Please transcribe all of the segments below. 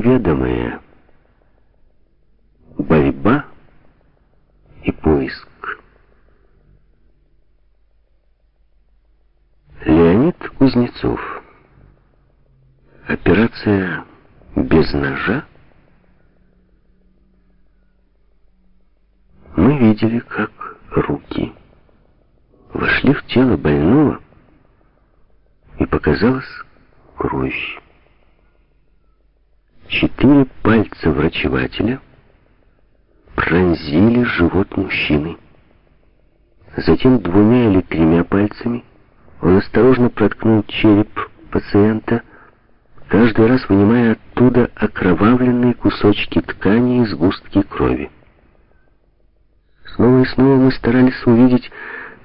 неведомое. Борьба и поиск. Леонид Кузнецов. Операция без ножа. Мы видели, как руки вошли в тело больного, и показалась кровь. Четыре пальца врачевателя пронзили живот мужчины. Затем двумя или тремя пальцами он осторожно проткнул череп пациента, каждый раз вынимая оттуда окровавленные кусочки ткани и сгустки крови. Снова и снова мы старались увидеть,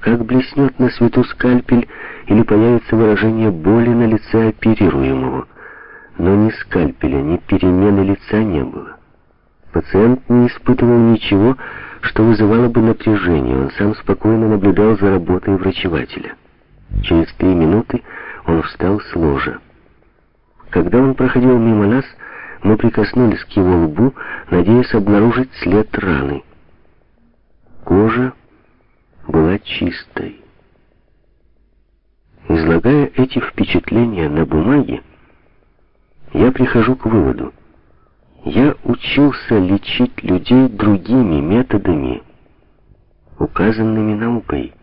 как блеснет на свету скальпель или появится выражение боли на лице оперируемого. Но ни скальпеля, ни перемены лица не было. Пациент не испытывал ничего, что вызывало бы напряжение. Он сам спокойно наблюдал за работой врачевателя. Через три минуты он встал с ложа. Когда он проходил мимо нас, мы прикоснулись к его лбу, надеясь обнаружить след раны. Кожа была чистой. Излагая эти впечатления на бумаге, я прихожу к выводу. Я учился лечить людей другими методами, указанными наукой.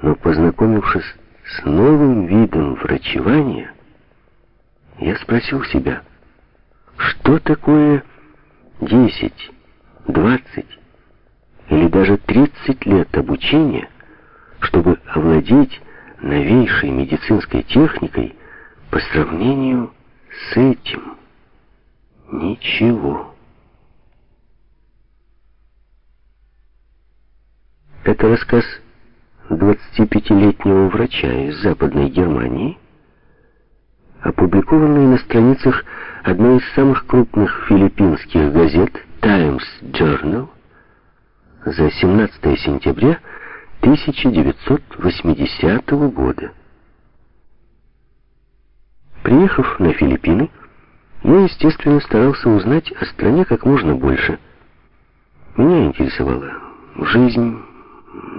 Но познакомившись с новым видом врачевания, я спросил себя, что такое 10, 20 или даже 30 лет обучения, чтобы овладеть новейшей медицинской техникой по сравнению с этим? Ничего. Это рассказ 25-летнего врача из Западной Германии, опубликованный на страницах одной из самых крупных филиппинских газет Times Journal за 17 сентября 1980 года. Приехав на Филиппины, я, естественно, старался узнать о стране как можно больше. Меня интересовала жизнь,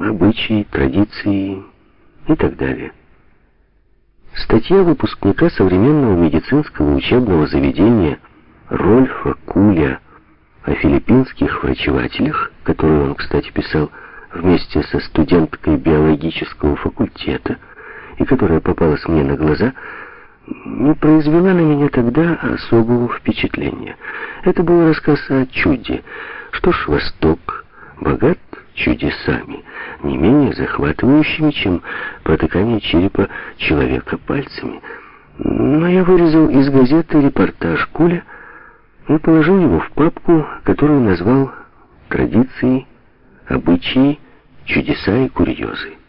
обычаи, традиции и так далее. Статья выпускника современного медицинского учебного заведения Рольфа Куля о филиппинских врачевателях, которую он, кстати, писал вместе со студенткой биологического факультета, и которая попалась мне на глаза, не произвела на меня тогда особого впечатления. Это был рассказ о чуде. Что ж, Восток богат чудесами, не менее захватывающими, чем протыкание черепа человека пальцами. Но я вырезал из газеты репортаж Куля и положил его в папку, которую назвал «Традиции, обычаи, чудеса и курьезы».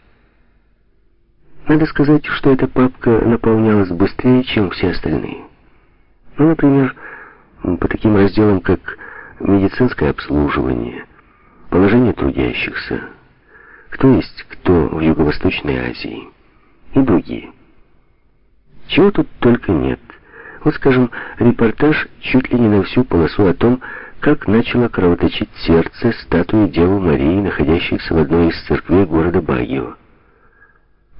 Надо сказать, что эта папка наполнялась быстрее, чем все остальные. Ну, например, по таким разделам, как медицинское обслуживание, положение трудящихся, кто есть кто в Юго-Восточной Азии и другие. Чего тут только нет. Вот, скажем, репортаж чуть ли не на всю полосу о том, как начало кровоточить сердце статуи Девы Марии, находящейся в одной из церквей города Багио.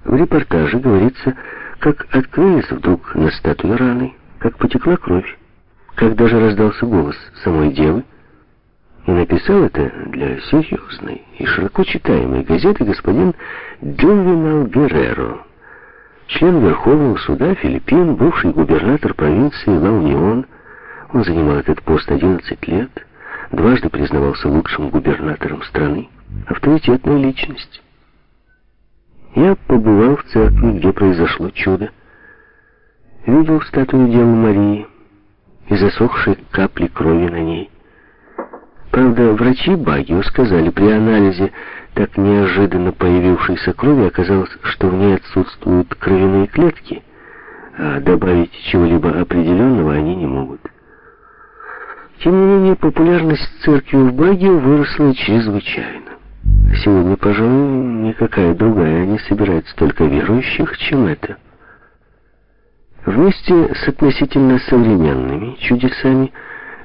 В репортаже говорится, как открылись вдруг на статуе раны, как потекла кровь, как даже раздался голос самой Девы, и написал это для серьезной и широко читаемой газеты господин Дювинал Герреро, член Верховного суда Филиппин, бывший губернатор провинции Ла-Унион. Он занимал этот пост 11 лет, дважды признавался лучшим губернатором страны, авторитетная личность. Я побывал в церкви, где произошло чудо. Видел статую Девы Марии и засохшие капли крови на ней. Правда, врачи Багио сказали, при анализе так неожиданно появившейся крови оказалось, что в ней отсутствуют кровяные клетки, а добавить чего-либо определенного они не могут. Тем не менее, популярность церкви в Багио выросла чрезвычайно. Сегодня, пожалуй, никакая другая не собирает столько верующих, чем это. Вместе с относительно современными чудесами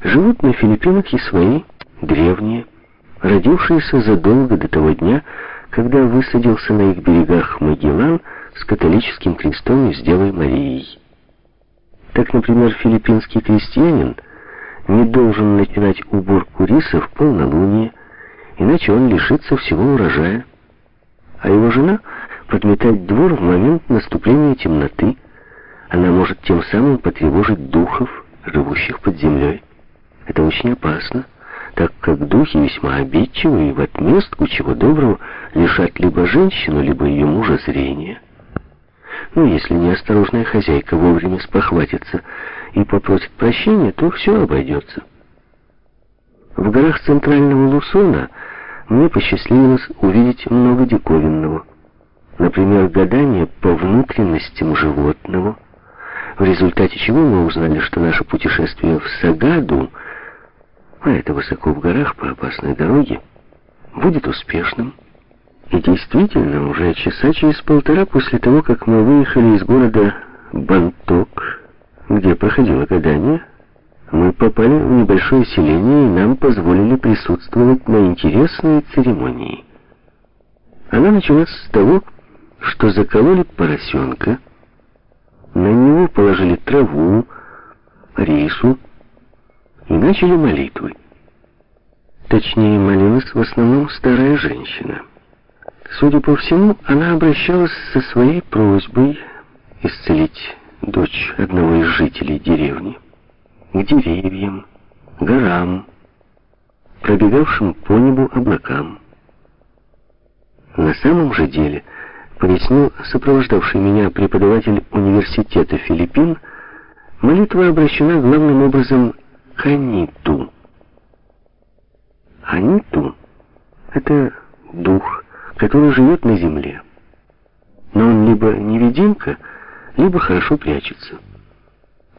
живут на Филиппинах и свои древние, родившиеся задолго до того дня, когда высадился на их берегах Магеллан с католическим крестом и с Девой Марией. Так, например, филиппинский крестьянин не должен начинать уборку риса в полнолуние, иначе он лишится всего урожая, а его жена подметать двор в момент наступления темноты. Она может тем самым потревожить духов, живущих под землей. Это очень опасно, так как духи весьма обидчивы и в отместку чего доброго лишат либо женщину, либо ее мужа зрения. Ну, если неосторожная хозяйка вовремя спохватится и попросит прощения, то все обойдется. В горах центрального Лусона мне посчастливилось увидеть много диковинного. Например, гадание по внутренностям животного, в результате чего мы узнали, что наше путешествие в Сагаду, а это высоко в горах по опасной дороге, будет успешным. И действительно, уже часа через полтора после того, как мы выехали из города Банток, где проходило гадание, мы попали в небольшое селение, и нам позволили присутствовать на интересной церемонии. Она началась с того, что закололи поросенка, на него положили траву, рису и начали молитвы. Точнее, молилась в основном старая женщина. Судя по всему, она обращалась со своей просьбой исцелить дочь одного из жителей деревни к деревьям, горам, пробегавшим по небу облакам. На самом же деле, пояснил сопровождавший меня преподаватель университета Филиппин, молитва обращена главным образом к Аниту. Аниту — это дух, который живет на земле. Но он либо невидимка, либо хорошо прячется.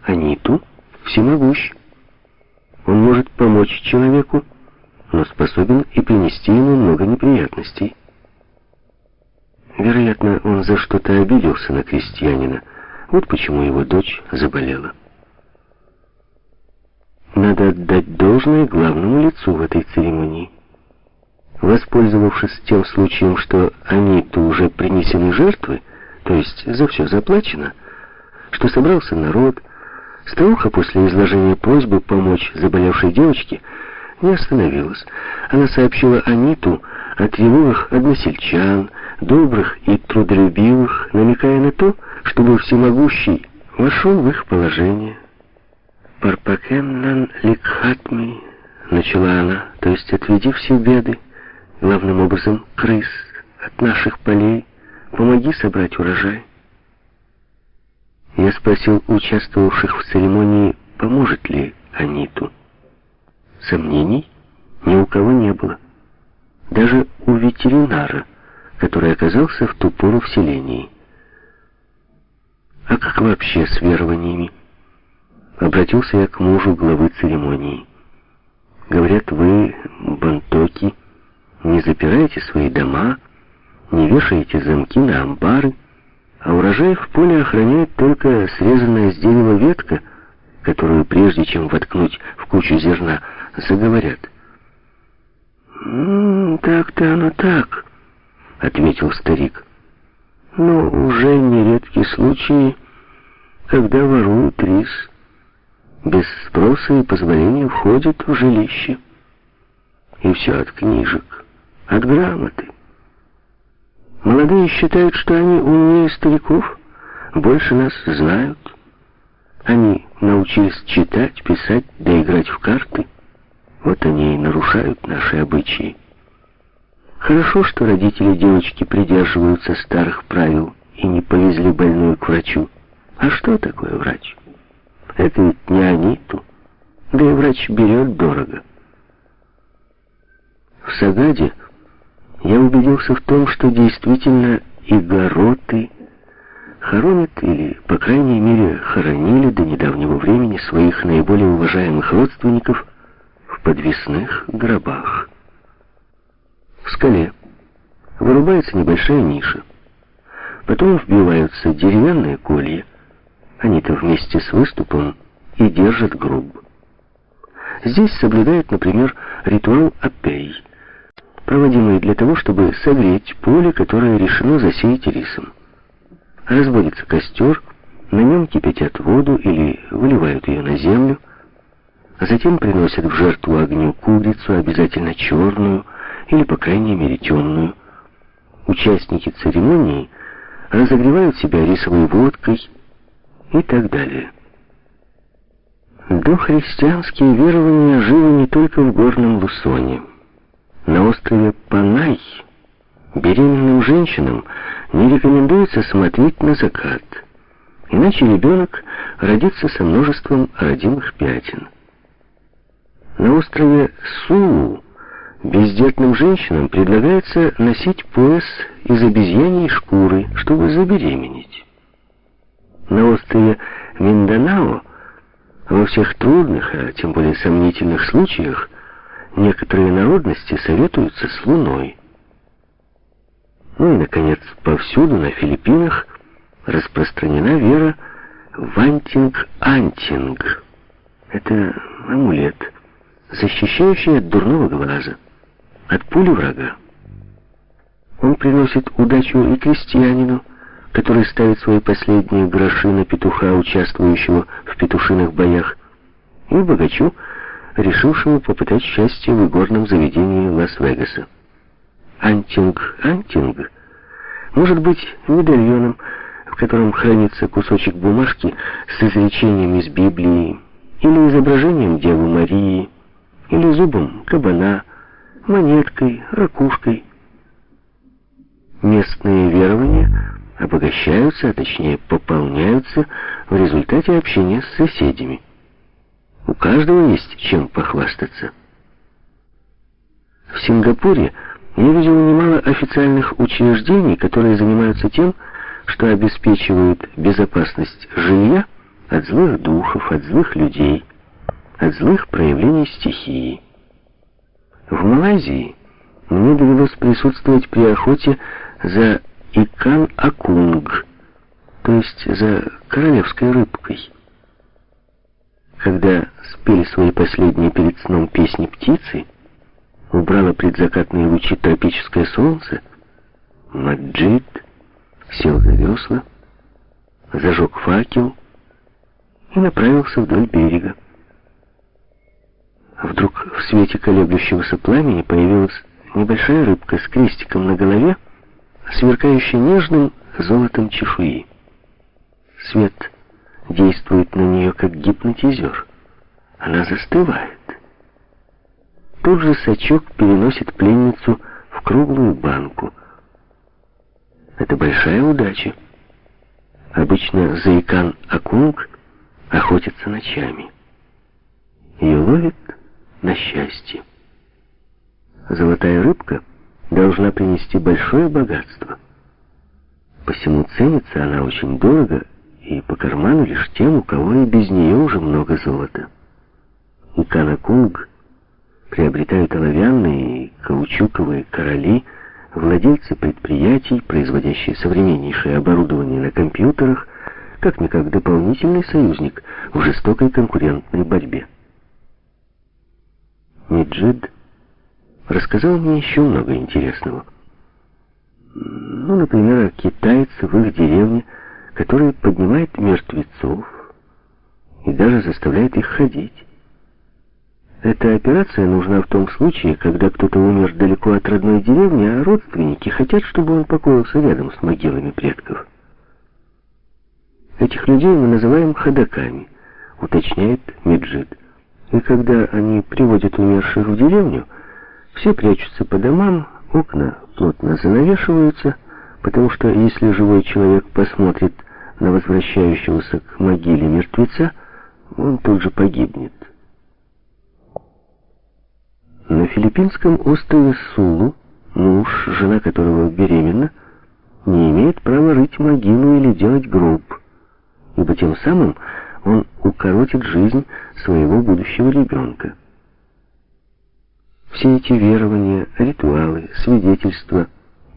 Аниту — всемогущ. Он может помочь человеку, но способен и принести ему много неприятностей. Вероятно, он за что-то обиделся на крестьянина. Вот почему его дочь заболела. Надо отдать должное главному лицу в этой церемонии. Воспользовавшись тем случаем, что они-то уже принесены жертвы, то есть за все заплачено, что собрался народ, Старуха после изложения просьбы помочь заболевшей девочке не остановилась. Она сообщила Аниту о тревогах односельчан, добрых и трудолюбивых, намекая на то, чтобы всемогущий вошел в их положение. «Парпакеннан ликхатми», — начала она, то есть отведи все беды, главным образом крыс, от наших полей, помоги собрать урожай. Я спросил участвовавших в церемонии, поможет ли Аниту. Сомнений ни у кого не было. Даже у ветеринара, который оказался в ту пору в селении. А как вообще с верованиями? Обратился я к мужу главы церемонии. Говорят, вы, бантоки, не запираете свои дома, не вешаете замки на амбары, а урожай в поле охраняет только срезанная с дерева ветка, которую прежде чем воткнуть в кучу зерна, заговорят. «Так-то оно так», — ответил старик. «Но уже нередки случаи, когда воруют рис. Без спроса и позволения входят в жилище. И все от книжек, от грамоты». Молодые считают, что они умнее стариков, больше нас знают. Они научились читать, писать, да играть в карты. Вот они и нарушают наши обычаи. Хорошо, что родители девочки придерживаются старых правил и не повезли больную к врачу. А что такое врач? Это ведь не Аниту. Да и врач берет дорого. В Сагаде я убедился в том, что действительно игороты хоронят или, по крайней мере, хоронили до недавнего времени своих наиболее уважаемых родственников в подвесных гробах. В скале вырубается небольшая ниша. Потом вбиваются деревянные колья, Они-то вместе с выступом и держат гроб. Здесь соблюдают, например, ритуал апей, проводимый для того, чтобы согреть поле, которое решено засеять рисом. Разводится костер, на нем кипятят воду или выливают ее на землю, а затем приносят в жертву огню курицу, обязательно черную или, по крайней мере, темную. Участники церемонии разогревают себя рисовой водкой и так далее. Дохристианские верования живы не только в горном Лусоне. На острове Панай беременным женщинам не рекомендуется смотреть на закат, иначе ребенок родится со множеством родимых пятен. На острове Суу бездетным женщинам предлагается носить пояс из обезьяньей шкуры, чтобы забеременеть. На острове Минданао во всех трудных, а тем более сомнительных случаях некоторые народности советуются с Луной. Ну и, наконец, повсюду на Филиппинах распространена вера в антинг-антинг. Это амулет, защищающий от дурного глаза, от пули врага. Он приносит удачу и крестьянину, который ставит свои последние гроши на петуха, участвующего в петушиных боях, и богачу, решившему попытать счастье в игорном заведении Лас-Вегаса. Антинг, антинг может быть медальоном, в котором хранится кусочек бумажки с изречением из Библии, или изображением Девы Марии, или зубом кабана, монеткой, ракушкой. Местные верования обогащаются, а точнее пополняются в результате общения с соседями. У каждого есть чем похвастаться. В Сингапуре я видел немало официальных учреждений, которые занимаются тем, что обеспечивают безопасность жилья от злых духов, от злых людей, от злых проявлений стихии. В Малайзии мне довелось присутствовать при охоте за Икан-Акунг, то есть за королевской рыбкой. Когда спели свои последние перед сном песни птицы, убрало предзакатные лучи тропическое солнце, Маджид сел за весла, зажег факел и направился вдоль берега. Вдруг в свете колеблющегося пламени появилась небольшая рыбка с крестиком на голове, сверкающий нежным золотом чешуи. Свет действует на нее как гипнотизер. Она застывает. Тут же сачок переносит пленницу в круглую банку. Это большая удача. Обычно заикан Акунг охотится ночами. Ее ловит на счастье. Золотая рыбка — должна принести большое богатство. Посему ценится она очень дорого и по карману лишь тем, у кого и без нее уже много золота. И Канакунг приобретают оловянные и каучуковые короли, владельцы предприятий, производящие современнейшее оборудование на компьютерах, как-никак дополнительный союзник в жестокой конкурентной борьбе. Меджид рассказал мне еще много интересного. Ну, например, о китайце в их деревне, который поднимает мертвецов и даже заставляет их ходить. Эта операция нужна в том случае, когда кто-то умер далеко от родной деревни, а родственники хотят, чтобы он покоился рядом с могилами предков. Этих людей мы называем ходаками, уточняет Меджид. И когда они приводят умерших в деревню, все прячутся по домам, окна плотно занавешиваются, потому что если живой человек посмотрит на возвращающегося к могиле мертвеца, он тут же погибнет. На филиппинском острове Сулу муж, жена которого беременна, не имеет права рыть могилу или делать гроб, ибо тем самым он укоротит жизнь своего будущего ребенка. Все эти верования, ритуалы, свидетельства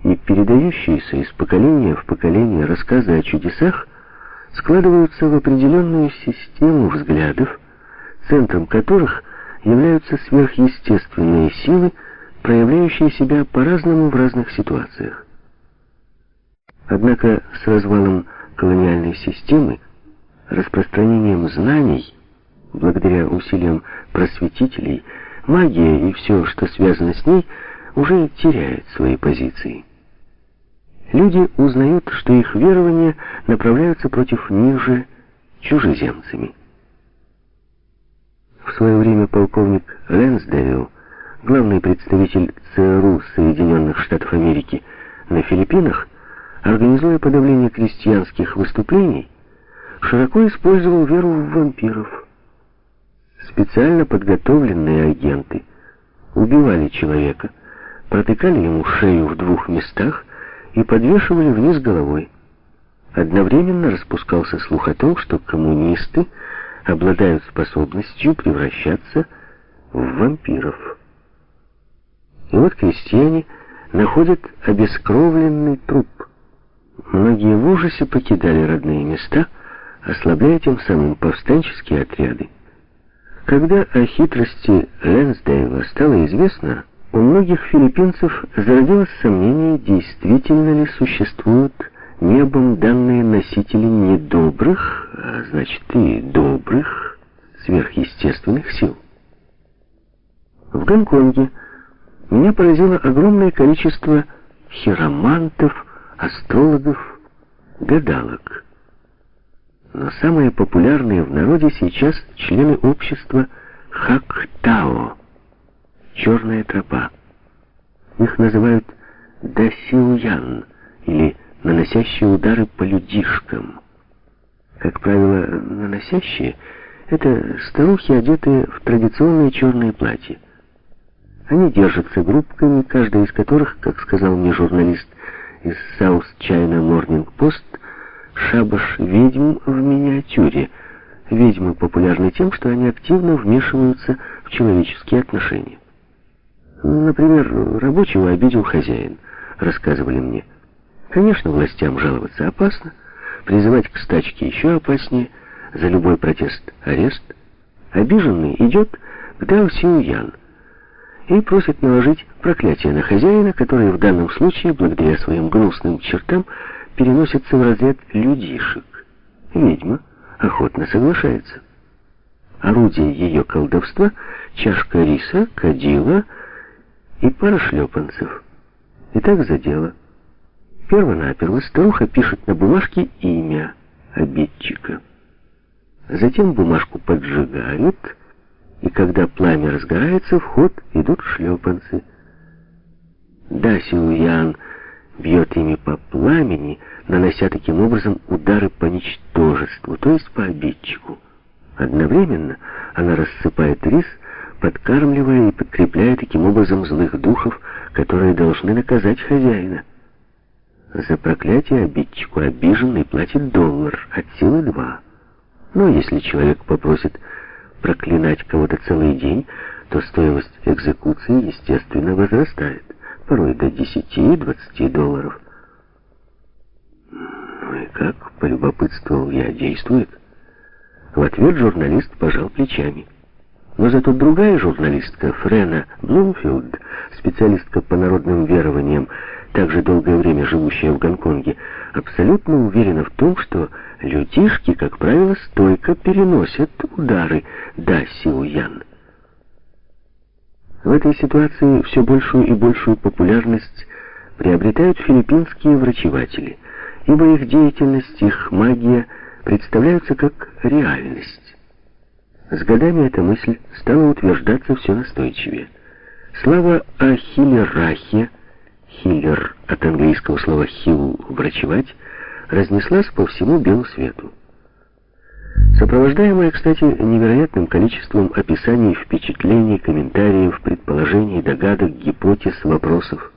и передающиеся из поколения в поколение рассказы о чудесах складываются в определенную систему взглядов, центром которых являются сверхъестественные силы, проявляющие себя по-разному в разных ситуациях. Однако с развалом колониальной системы, распространением знаний, благодаря усилиям просветителей, магия и все, что связано с ней, уже теряет свои позиции. Люди узнают, что их верования направляются против них же чужеземцами. В свое время полковник Лэнсдейл, главный представитель ЦРУ Соединенных Штатов Америки на Филиппинах, организуя подавление крестьянских выступлений, широко использовал веру в вампиров. Специально подготовленные агенты убивали человека, протыкали ему шею в двух местах и подвешивали вниз головой. Одновременно распускался слух о том, что коммунисты обладают способностью превращаться в вампиров. И вот крестьяне находят обескровленный труп. Многие в ужасе покидали родные места, ослабляя тем самым повстанческие отряды. Когда о хитрости Лэнсдейла стало известно, у многих филиппинцев зародилось сомнение, действительно ли существуют небом данные носители недобрых, а значит и добрых, сверхъестественных сил. В Гонконге меня поразило огромное количество хиромантов, астрологов, гадалок. Но самые популярные в народе сейчас члены общества Хактао, черная тропа. Их называют Дасиуян или наносящие удары по людишкам. Как правило, наносящие — это старухи, одетые в традиционные черные платья. Они держатся группками, каждая из которых, как сказал мне журналист из South China Morning Post, шабаш ведьм в миниатюре. Ведьмы популярны тем, что они активно вмешиваются в человеческие отношения. Например, рабочего обидел хозяин, рассказывали мне. Конечно, властям жаловаться опасно, призывать к стачке еще опаснее, за любой протест арест. Обиженный идет к Дао Синьян и просит наложить проклятие на хозяина, который в данном случае, благодаря своим гнусным чертам, переносится в разряд людишек. Ведьма охотно соглашается. Орудие ее колдовства — чашка риса, кадила и пара шлепанцев. И так за дело. Первонаперво старуха пишет на бумажке имя обидчика. Затем бумажку поджигают, и когда пламя разгорается, в ход идут шлепанцы. Да, Силуян бьет ими по пламени, нанося таким образом удары по ничтожеству, то есть по обидчику. Одновременно она рассыпает рис, подкармливая и подкрепляя таким образом злых духов, которые должны наказать хозяина. За проклятие обидчику обиженный платит доллар, от силы два. Но если человек попросит проклинать кого-то целый день, то стоимость экзекуции, естественно, возрастает, порой до 10-20 долларов. Ну и как, полюбопытствовал я, действует? В ответ журналист пожал плечами. Но зато другая журналистка, Френа Блумфилд, специалистка по народным верованиям, также долгое время живущая в Гонконге, абсолютно уверена в том, что людишки, как правило, стойко переносят удары Да Сиуян. В этой ситуации все большую и большую популярность приобретают филиппинские врачеватели, ибо их деятельность, их магия представляются как реальность. С годами эта мысль стала утверждаться все настойчивее. Слава о Хиллерахе – Хиллер от английского слова «хилл» — «врачевать» разнеслась по всему белу свету. Сопровождаемая, кстати, невероятным количеством описаний, впечатлений, комментариев, предположений, догадок, гипотез, вопросов.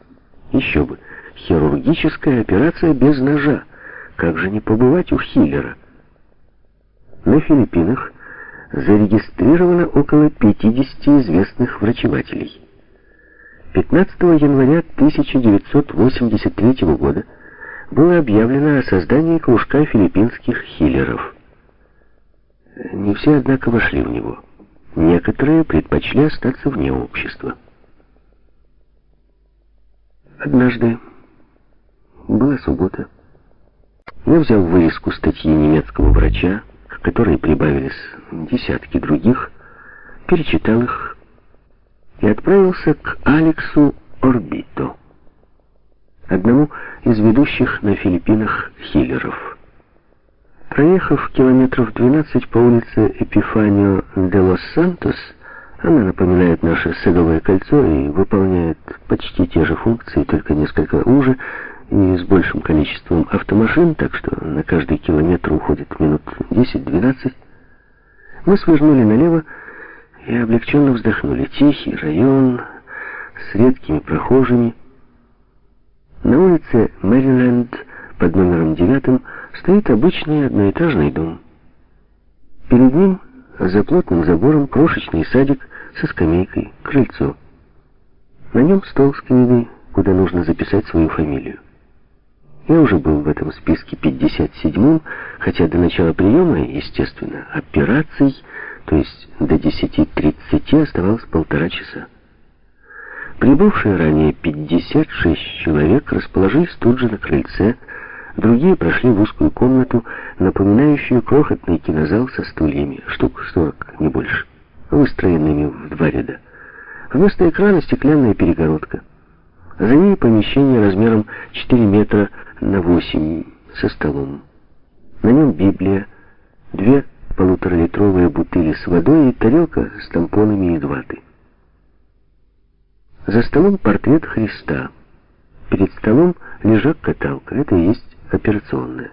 Еще бы, хирургическая операция без ножа. Как же не побывать у Хиллера? На Филиппинах зарегистрировано около 50 известных врачевателей. 15 января 1983 года было объявлено о создании кружка филиппинских хиллеров. Не все, однако, вошли в него. Некоторые предпочли остаться вне общества. Однажды, была суббота, я взял вырезку статьи немецкого врача, к которой прибавились десятки других, перечитал их и отправился к Алексу Орбито, одному из ведущих на Филиппинах хиллеров. Проехав километров 12 по улице Эпифанио де лос Сантос, она напоминает наше Садовое кольцо и выполняет почти те же функции, только несколько уже, и с большим количеством автомашин, так что на каждый километр уходит минут 10-12. Мы свернули налево и облегченно вздохнули. Тихий район с редкими прохожими. На улице Мэриленд под номером девятым стоит обычный одноэтажный дом. Перед ним, за плотным забором, крошечный садик со скамейкой, крыльцо. На нем стол с книгой, куда нужно записать свою фамилию. Я уже был в этом списке 57-м, хотя до начала приема, естественно, операций, то есть до 10.30 оставалось полтора часа. Прибывшие ранее 56 человек расположились тут же на крыльце, другие прошли в узкую комнату, напоминающую крохотный кинозал со стульями, штук 40, не больше, выстроенными в два ряда. Вместо экрана стеклянная перегородка. За ней помещение размером 4 метра на 8 со столом. На нем Библия, две полуторалитровые бутыли с водой и тарелка с тампонами и ваты. За столом портрет Христа. Перед столом лежак-каталка. Это и есть операционная.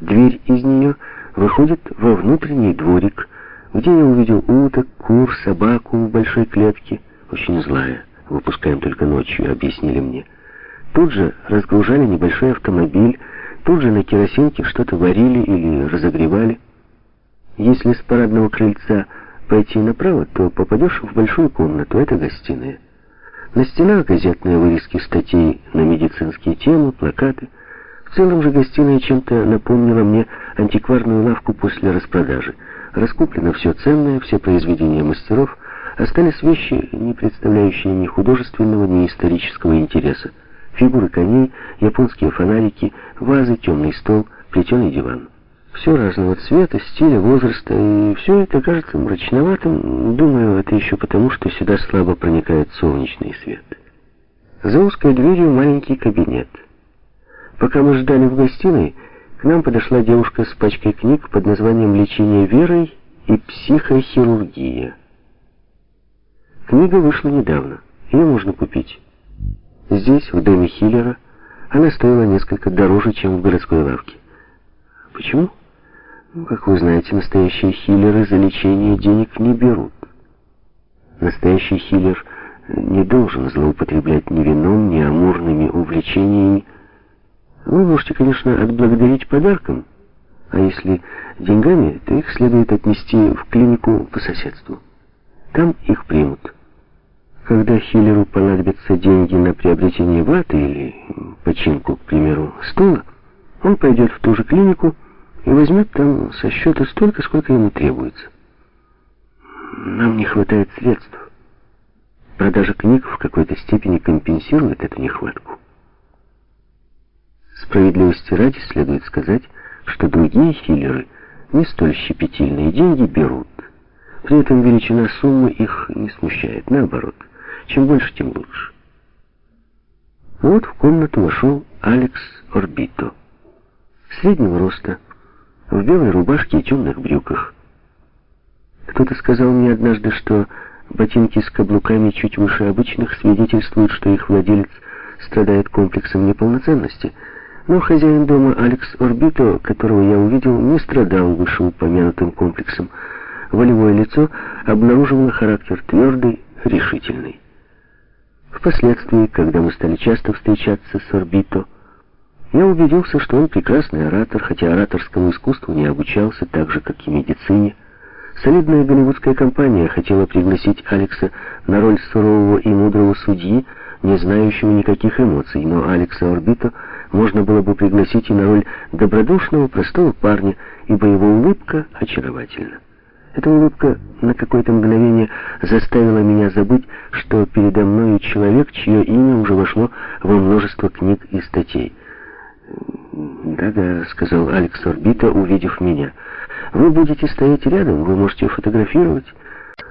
Дверь из нее выходит во внутренний дворик, где я увидел уток, кур, собаку в большой клетке, очень злая выпускаем только ночью, объяснили мне. Тут же разгружали небольшой автомобиль, тут же на керосинке что-то варили или разогревали. Если с парадного крыльца пойти направо, то попадешь в большую комнату, это гостиная. На стенах газетные вырезки статей на медицинские темы, плакаты. В целом же гостиная чем-то напомнила мне антикварную лавку после распродажи. Раскуплено все ценное, все произведения мастеров — Остались вещи, не представляющие ни художественного, ни исторического интереса. Фигуры коней, японские фонарики, вазы, темный стол, плетеный диван. Все разного цвета, стиля, возраста, и все это кажется мрачноватым. Думаю, это еще потому, что сюда слабо проникает солнечный свет. За узкой дверью маленький кабинет. Пока мы ждали в гостиной, к нам подошла девушка с пачкой книг под названием «Лечение верой» и «Психохирургия». Книга вышла недавно. Ее можно купить. Здесь, в доме Хиллера, она стоила несколько дороже, чем в городской лавке. Почему? Ну, как вы знаете, настоящие хиллеры за лечение денег не берут. Настоящий хиллер не должен злоупотреблять ни вином, ни амурными увлечениями. Вы можете, конечно, отблагодарить подарком, а если деньгами, то их следует отнести в клинику по соседству. Там их примут. Когда Хиллеру понадобятся деньги на приобретение ваты или починку, к примеру, стула, он пойдет в ту же клинику и возьмет там со счета столько, сколько ему требуется. Нам не хватает средств. Продажа книг в какой-то степени компенсирует эту нехватку. Справедливости ради следует сказать, что другие хиллеры не столь щепетильные деньги берут. При этом величина суммы их не смущает, наоборот – чем больше, тем лучше. Вот в комнату вошел Алекс Орбито. Среднего роста, в белой рубашке и темных брюках. Кто-то сказал мне однажды, что ботинки с каблуками чуть выше обычных свидетельствуют, что их владелец страдает комплексом неполноценности. Но хозяин дома Алекс Орбито, которого я увидел, не страдал вышеупомянутым комплексом. Волевое лицо обнаруживало характер твердый, решительный. Впоследствии, когда мы стали часто встречаться с Орбито, я убедился, что он прекрасный оратор, хотя ораторскому искусству не обучался так же, как и медицине. Солидная голливудская компания хотела пригласить Алекса на роль сурового и мудрого судьи, не знающего никаких эмоций, но Алекса Орбито можно было бы пригласить и на роль добродушного, простого парня, ибо его улыбка очаровательна. Эта улыбка на какое-то мгновение заставила меня забыть, что передо мной человек, чье имя уже вошло во множество книг и статей. «Да-да», — сказал Алекс Орбита, увидев меня. «Вы будете стоять рядом, вы можете фотографировать».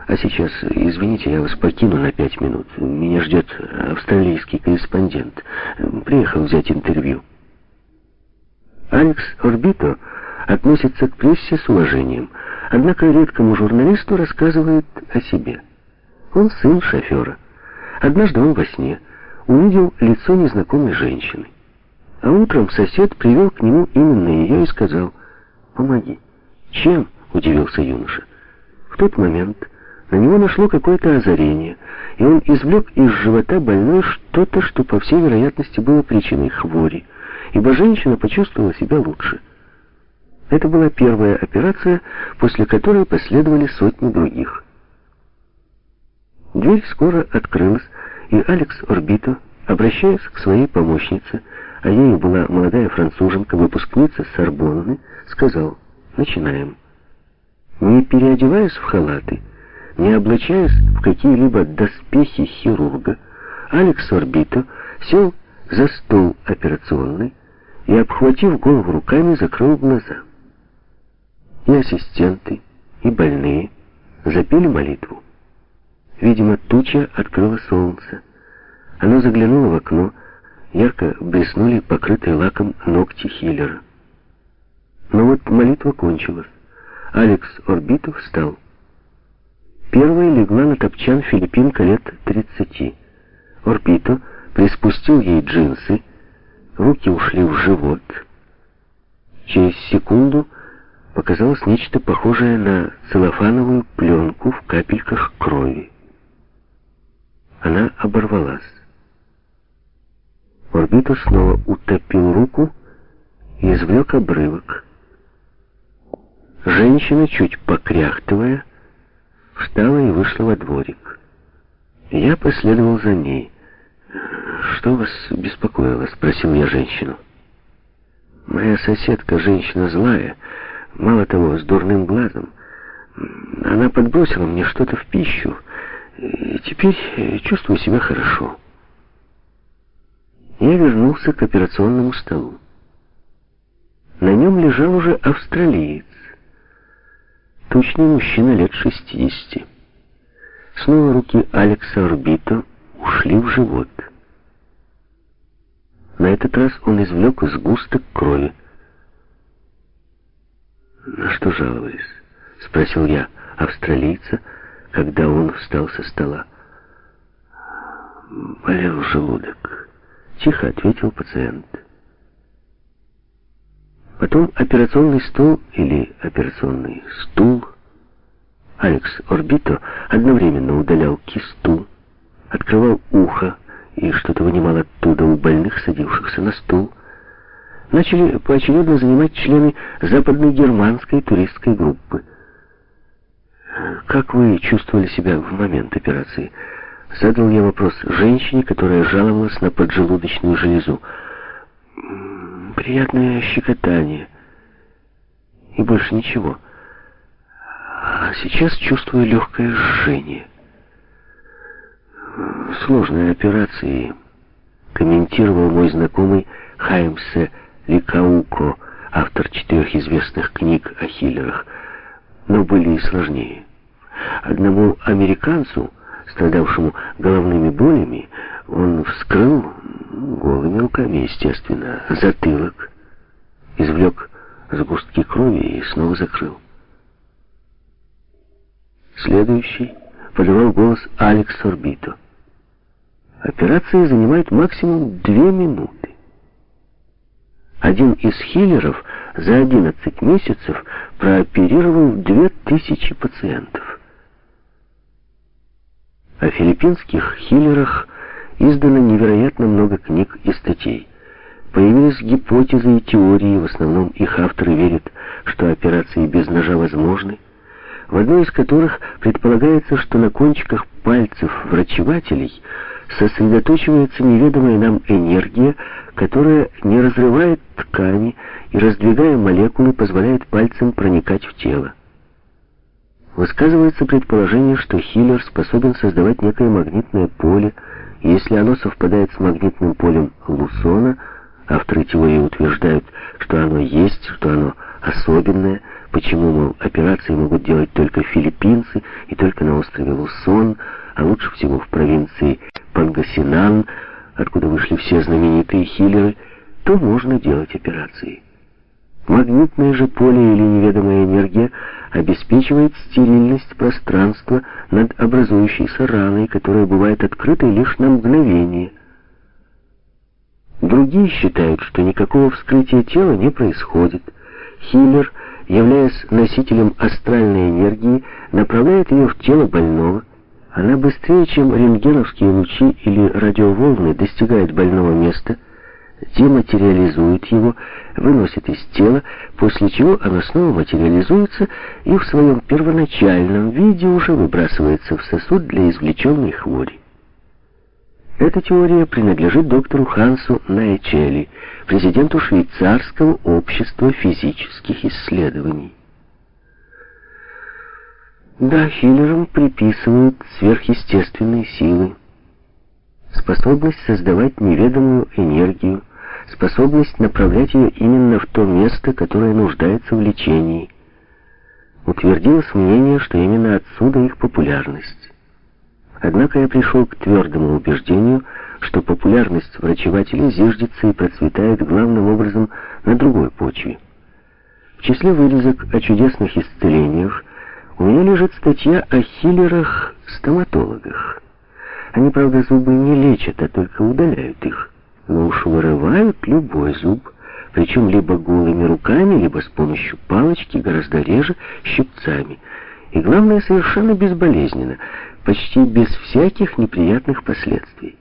А сейчас, извините, я вас покину на пять минут. Меня ждет австралийский корреспондент. Приехал взять интервью. Алекс Орбито относится к прессе с уважением, однако редкому журналисту рассказывает о себе. Он сын шофера. Однажды он во сне увидел лицо незнакомой женщины. А утром сосед привел к нему именно ее и сказал «Помоги». «Чем?» — удивился юноша. В тот момент на него нашло какое-то озарение, и он извлек из живота больной что-то, что, по всей вероятности, было причиной хвори, ибо женщина почувствовала себя лучше. Это была первая операция, после которой последовали сотни других. Дверь скоро открылась, и Алекс Орбито, обращаясь к своей помощнице, а ею была молодая француженка, выпускница Сорбонны, сказал «Начинаем». Не переодеваясь в халаты, не облачаясь в какие-либо доспехи хирурга, Алекс Орбито сел за стол операционный и, обхватив голову руками, закрыл глаза. И ассистенты, и больные запели молитву. Видимо, туча открыла солнце. Оно заглянуло в окно, ярко блеснули покрытые лаком ногти Хиллера. Но вот молитва кончилась. Алекс Орбито встал. Первой легла на топчан филиппинка лет 30. Орбито приспустил ей джинсы, руки ушли в живот. Через секунду показалось нечто похожее на целлофановую пленку в капельках крови. Она оборвалась. Орбито снова утопил руку и извлек обрывок. Женщина, чуть покряхтывая, встала и вышла во дворик. Я последовал за ней. «Что вас беспокоило?» — спросил я женщину. «Моя соседка, женщина злая, мало того, с дурным глазом. Она подбросила мне что-то в пищу, и теперь чувствую себя хорошо». Я вернулся к операционному столу. На нем лежал уже австралиец. Тучный мужчина лет 60. Снова руки Алекса Орбито ушли в живот. На этот раз он извлек сгусток крови. «На что жаловались?» — спросил я австралийца, когда он встал со стола. «Болел желудок», — тихо ответил пациент. Потом операционный стол или операционный стул. Алекс Орбито одновременно удалял кисту, открывал ухо и что-то вынимал оттуда у больных, садившихся на стул. Начали поочередно занимать члены западной германской туристской группы. «Как вы чувствовали себя в момент операции?» Задал я вопрос женщине, которая жаловалась на поджелудочную железу приятное щекотание. И больше ничего. А сейчас чувствую легкое жжение. Сложные операции, комментировал мой знакомый Хаймсе Ликауко, автор четырех известных книг о хиллерах, но были и сложнее. Одному американцу, страдавшему головными болями, он вскрыл голыми руками, естественно, затылок, извлек сгустки крови и снова закрыл. Следующий подавал голос Алекс Орбито. Операция занимает максимум две минуты. Один из хиллеров за 11 месяцев прооперировал 2000 пациентов. О филиппинских хиллерах Издано невероятно много книг и статей. Появились гипотезы и теории, в основном их авторы верят, что операции без ножа возможны, в одной из которых предполагается, что на кончиках пальцев врачевателей сосредоточивается неведомая нам энергия, которая не разрывает ткани и, раздвигая молекулы, позволяет пальцам проникать в тело. Высказывается предположение, что Хиллер способен создавать некое магнитное поле, и если оно совпадает с магнитным полем Лусона, авторы теории утверждают, что оно есть, что оно особенное, почему, мол, операции могут делать только филиппинцы и только на острове Лусон, а лучше всего в провинции Пангасинан, откуда вышли все знаменитые хиллеры, то можно делать операции. Магнитное же поле или неведомая энергия обеспечивает стерильность пространства над образующейся раной, которая бывает открытой лишь на мгновение. Другие считают, что никакого вскрытия тела не происходит. Хиллер, являясь носителем астральной энергии, направляет ее в тело больного. Она быстрее, чем рентгеновские лучи или радиоволны, достигает больного места – дематериализует его, выносит из тела, после чего оно снова материализуется и в своем первоначальном виде уже выбрасывается в сосуд для извлеченной хвори. Эта теория принадлежит доктору Хансу Найчели, президенту швейцарского общества физических исследований. Да, хиллерам приписывают сверхъестественные силы, способность создавать неведомую энергию, способность направлять ее именно в то место, которое нуждается в лечении. Утвердилось мнение, что именно отсюда их популярность. Однако я пришел к твердому убеждению, что популярность врачевателей зиждется и процветает главным образом на другой почве. В числе вырезок о чудесных исцелениях у меня лежит статья о хиллерах-стоматологах. Они, правда, зубы не лечат, а только удаляют их. Но уж вырывают любой зуб, причем либо голыми руками, либо с помощью палочки, гораздо реже щипцами. И главное, совершенно безболезненно, почти без всяких неприятных последствий.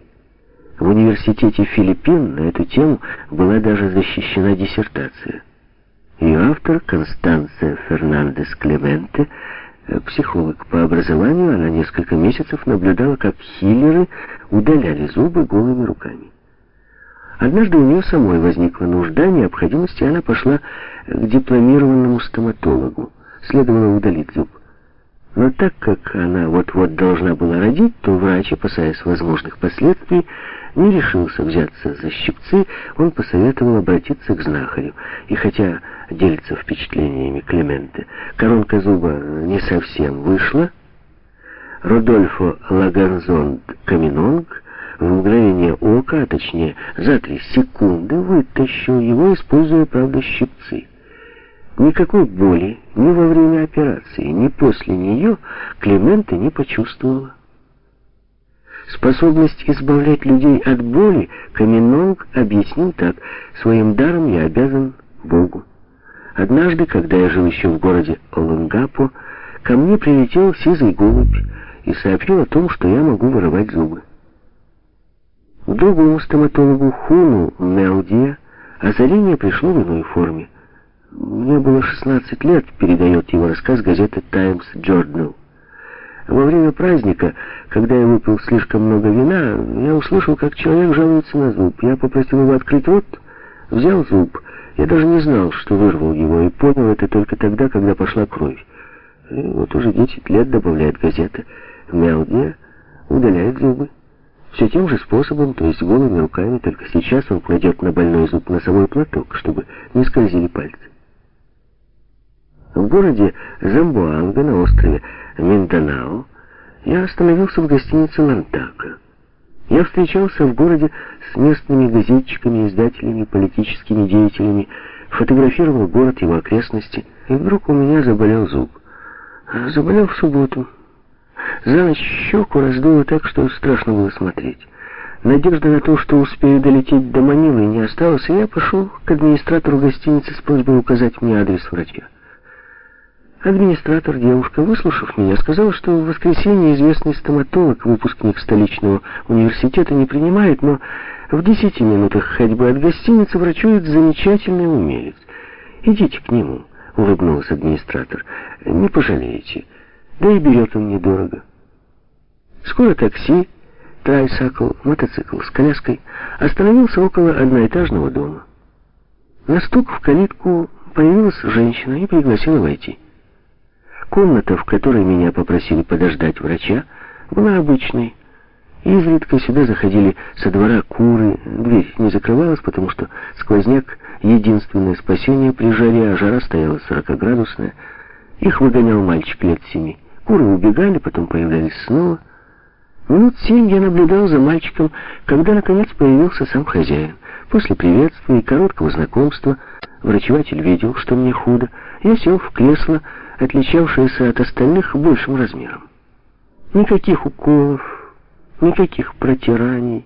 В университете Филиппин на эту тему была даже защищена диссертация. Ее автор, Констанция Фернандес Клементе, Психолог по образованию, она несколько месяцев наблюдала, как хиллеры удаляли зубы голыми руками. Однажды у нее самой возникла нужда, необходимость, и она пошла к дипломированному стоматологу. Следовало удалить зуб. Но так как она вот-вот должна была родить, то врач, опасаясь возможных последствий, не решился взяться за щипцы, он посоветовал обратиться к знахарю. И хотя делится впечатлениями Клименте, коронка зуба не совсем вышла, Родольфо Лаганзон Каминонг в мгновение ока, а точнее за три секунды, вытащил его, используя, правда, щипцы. Никакой боли ни во время операции, ни после нее Клименте не почувствовала. Способность избавлять людей от боли Каменонг объяснил так. «Своим даром я обязан Богу». Однажды, когда я жил еще в городе Олангапо, ко мне прилетел сизый голубь и сообщил о том, что я могу вырывать зубы. Другому стоматологу Хуну Мелдия озарение пришло в иной форме. Мне было 16 лет, передает его рассказ газеты «Таймс Journal». Во время праздника, когда я выпил слишком много вина, я услышал, как человек жалуется на зуб. Я попросил его открыть рот, взял зуб. Я даже не знал, что вырвал его, и понял это только тогда, когда пошла кровь. И вот уже 10 лет, добавляет газета, Мелдия удаляет зубы. Все тем же способом, то есть голыми руками, только сейчас он кладет на больной зуб носовой платок, чтобы не скользили пальцы. В городе Замбуанга на острове Минданао я остановился в гостинице Лантака. Я встречался в городе с местными газетчиками, издателями, политическими деятелями, фотографировал город, его окрестности, и вдруг у меня заболел зуб. Заболел в субботу. За ночь щеку раздуло так, что страшно было смотреть. Надежда на то, что успею долететь до Манилы, не осталось, и я пошел к администратору гостиницы с просьбой указать мне адрес врача. Администратор, девушка, выслушав меня, сказала, что в воскресенье известный стоматолог, выпускник столичного университета, не принимает, но в десяти минутах ходьбы от гостиницы врачует замечательный умелец. «Идите к нему», — улыбнулся администратор. «Не пожалеете. Да и берет он недорого». Скоро такси, трайсакл, мотоцикл с коляской остановился около одноэтажного дома. На стук в калитку появилась женщина и пригласила войти. Комната, в которой меня попросили подождать врача, была обычной. Изредка сюда заходили со двора куры, дверь не закрывалась, потому что сквозняк — единственное спасение при жаре, а жара стояла 40-градусная. Их выгонял мальчик лет семи. Куры убегали, потом появлялись снова. Минут семь я наблюдал за мальчиком, когда, наконец, появился сам хозяин. После приветствия и короткого знакомства врачеватель видел, что мне худо. Я сел в кресло, отличавшееся от остальных большим размером. Никаких уколов, никаких протираний.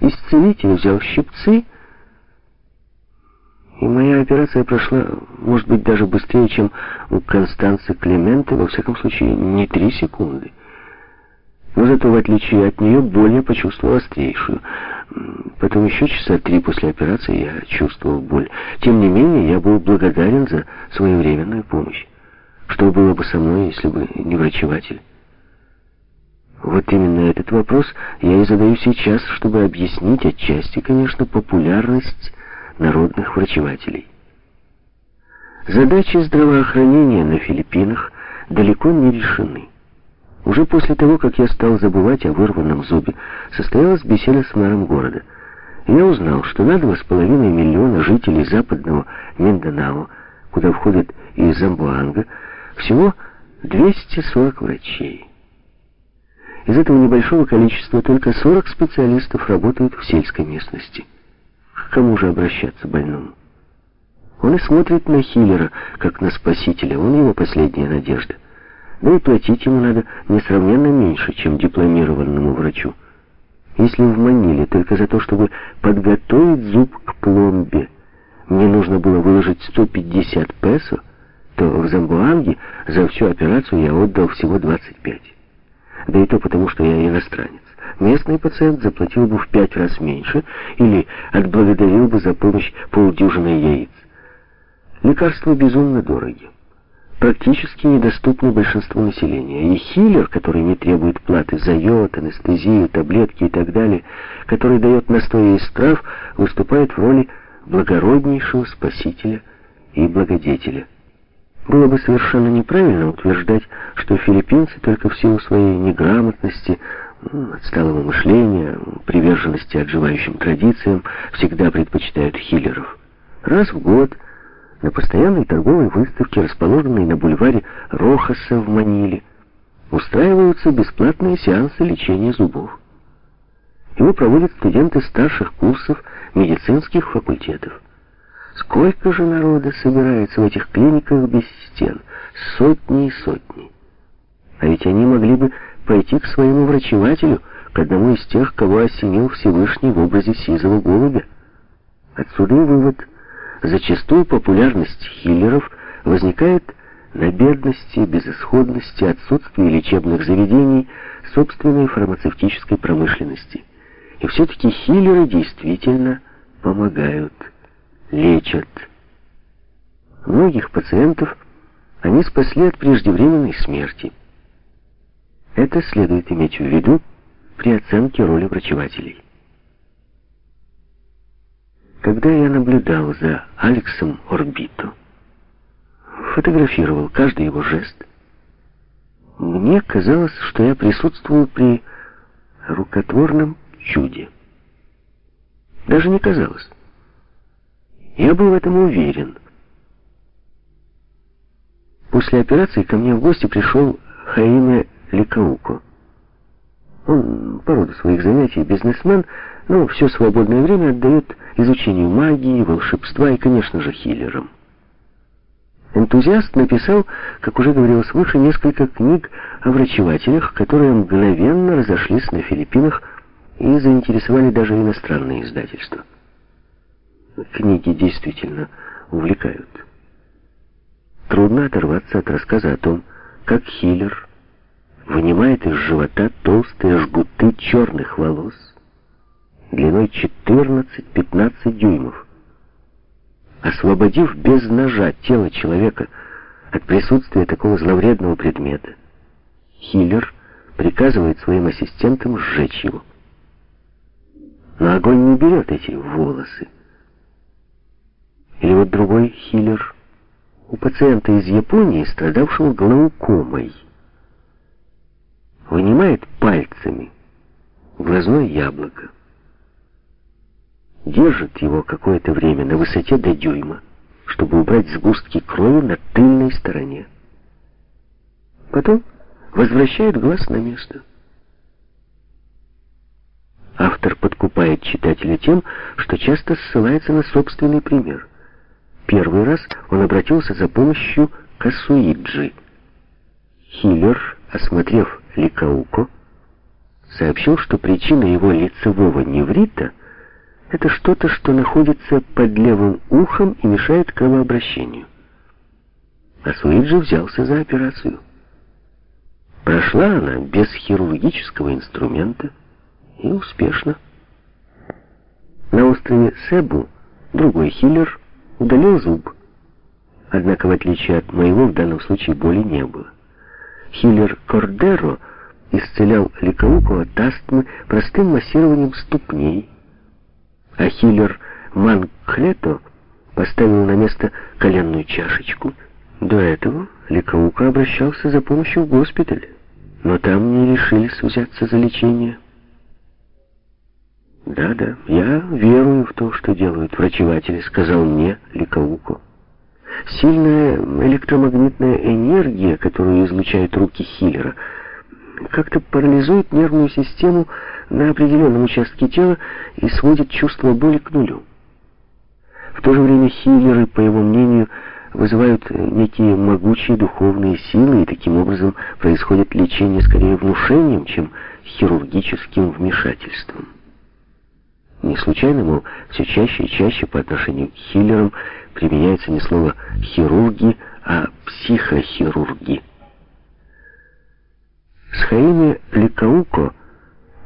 Исцелитель взял щипцы, и моя операция прошла, может быть, даже быстрее, чем у Констанции Клименты, во всяком случае, не три секунды. Но зато, в отличие от нее, боль я почувствовал острейшую. Потом еще часа три после операции я чувствовал боль. Тем не менее, я был благодарен за своевременную помощь. Что было бы со мной, если бы не врачеватель? Вот именно этот вопрос я и задаю сейчас, чтобы объяснить отчасти, конечно, популярность народных врачевателей. Задачи здравоохранения на Филиппинах далеко не решены. Уже после того, как я стал забывать о вырванном зубе, состоялась беседа с мэром города. Я узнал, что на два с половиной миллиона жителей западного Минданао, куда входит и Замбуанга, всего 240 врачей. Из этого небольшого количества только 40 специалистов работают в сельской местности. К кому же обращаться больному? Он и смотрит на Хиллера, как на спасителя, он его последняя надежда. Да и платить ему надо несравненно меньше, чем дипломированному врачу. Если в Маниле только за то, чтобы подготовить зуб к пломбе, мне нужно было выложить 150 песо, то в Замбуанге за всю операцию я отдал всего 25 да и то потому, что я иностранец. Местный пациент заплатил бы в пять раз меньше или отблагодарил бы за помощь полдюжины яиц. Лекарства безумно дороги. Практически недоступны большинству населения. И хиллер, который не требует платы за йод, анестезию, таблетки и так далее, который дает настои из трав, выступает в роли благороднейшего спасителя и благодетеля. Было бы совершенно неправильно утверждать, что филиппинцы только в силу своей неграмотности, отсталого мышления, приверженности отживающим традициям всегда предпочитают хиллеров. Раз в год на постоянной торговой выставке, расположенной на бульваре Рохаса в Маниле, устраиваются бесплатные сеансы лечения зубов. Его проводят студенты старших курсов медицинских факультетов. Сколько же народа собирается в этих клиниках без стен? Сотни и сотни. А ведь они могли бы пойти к своему врачевателю, к одному из тех, кого осенил Всевышний в образе сизого голубя. Отсюда и вывод. Зачастую популярность хиллеров возникает на бедности, безысходности, отсутствии лечебных заведений, собственной фармацевтической промышленности. И все-таки хиллеры действительно помогают лечат. Многих пациентов они спасли от преждевременной смерти. Это следует иметь в виду при оценке роли врачевателей. Когда я наблюдал за Алексом Орбито, фотографировал каждый его жест, мне казалось, что я присутствую при рукотворном чуде. Даже не казалось. Я был в этом уверен. После операции ко мне в гости пришел Хаиме Ликауко. Он по роду своих занятий бизнесмен, но все свободное время отдает изучению магии, волшебства и, конечно же, хиллерам. Энтузиаст написал, как уже говорилось выше, несколько книг о врачевателях, которые мгновенно разошлись на Филиппинах и заинтересовали даже иностранные издательства книги действительно увлекают. Трудно оторваться от рассказа о том, как Хиллер вынимает из живота толстые жгуты черных волос длиной 14-15 дюймов. Освободив без ножа тело человека от присутствия такого зловредного предмета, Хиллер приказывает своим ассистентам сжечь его. Но огонь не берет эти волосы. Или вот другой хиллер у пациента из Японии, страдавшего глаукомой. Вынимает пальцами глазное яблоко. Держит его какое-то время на высоте до дюйма, чтобы убрать сгустки крови на тыльной стороне. Потом возвращает глаз на место. Автор подкупает читателя тем, что часто ссылается на собственный пример. Первый раз он обратился за помощью к Асуиджи. Хиллер, осмотрев Ликауко, сообщил, что причина его лицевого неврита — это что-то, что находится под левым ухом и мешает кровообращению. Асуиджи взялся за операцию. Прошла она без хирургического инструмента и успешно. На острове Себу другой хиллер удалил зуб. Однако, в отличие от моего, в данном случае боли не было. Хиллер Кордеро исцелял ликауку от астмы простым массированием ступней, а хиллер Манкхлето поставил на место коленную чашечку. До этого Ликаука обращался за помощью в госпиталь но там не решились взяться за лечение. «Да-да, я верую в то, что делают врачеватели», — сказал мне Ликауко. «Сильная электромагнитная энергия, которую излучают руки Хиллера, как-то парализует нервную систему на определенном участке тела и сводит чувство боли к нулю. В то же время Хиллеры, по его мнению, вызывают некие могучие духовные силы, и таким образом происходит лечение скорее внушением, чем хирургическим вмешательством. Не случайно, мол, все чаще и чаще по отношению к хиллерам применяется не слово «хирурги», а «психохирурги». С Хаиме Ликауко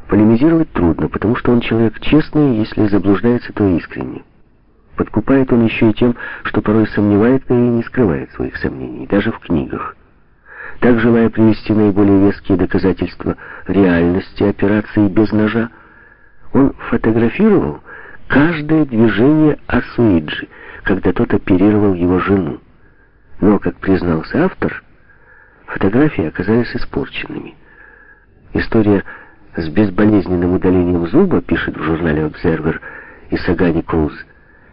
полемизировать трудно, потому что он человек честный, если заблуждается, то искренне. Подкупает он еще и тем, что порой сомневается и не скрывает своих сомнений, даже в книгах. Так, желая привести наиболее веские доказательства реальности операции без ножа, он фотографировал каждое движение Асуиджи, когда тот оперировал его жену. Но, как признался автор, фотографии оказались испорченными. История с безболезненным удалением зуба, пишет в журнале Observer Исагани Коуз,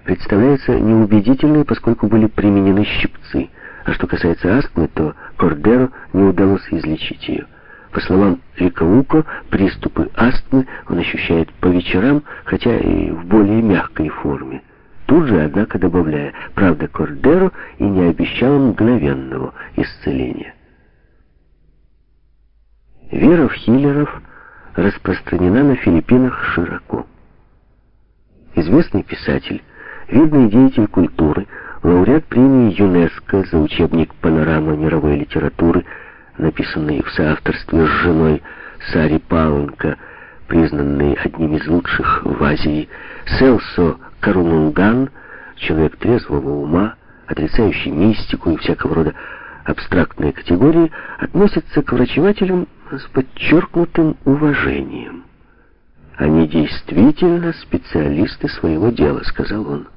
представляется неубедительной, поскольку были применены щипцы. А что касается астмы, то Кордеро не удалось излечить ее. По словам Ликауко, приступы астмы он ощущает по вечерам, хотя и в более мягкой форме. Тут же, однако, добавляя, правда, Кордеро и не обещал мгновенного исцеления. Вера в хиллеров распространена на Филиппинах широко. Известный писатель видный деятель культуры, лауреат премии ЮНЕСКО за учебник «Панорама мировой литературы», написанный в соавторстве с женой Сари Пауэнко, признанный одним из лучших в Азии, Селсо Карунунган, человек трезвого ума, отрицающий мистику и всякого рода абстрактные категории, относится к врачевателям с подчеркнутым уважением. «Они действительно специалисты своего дела», — сказал он.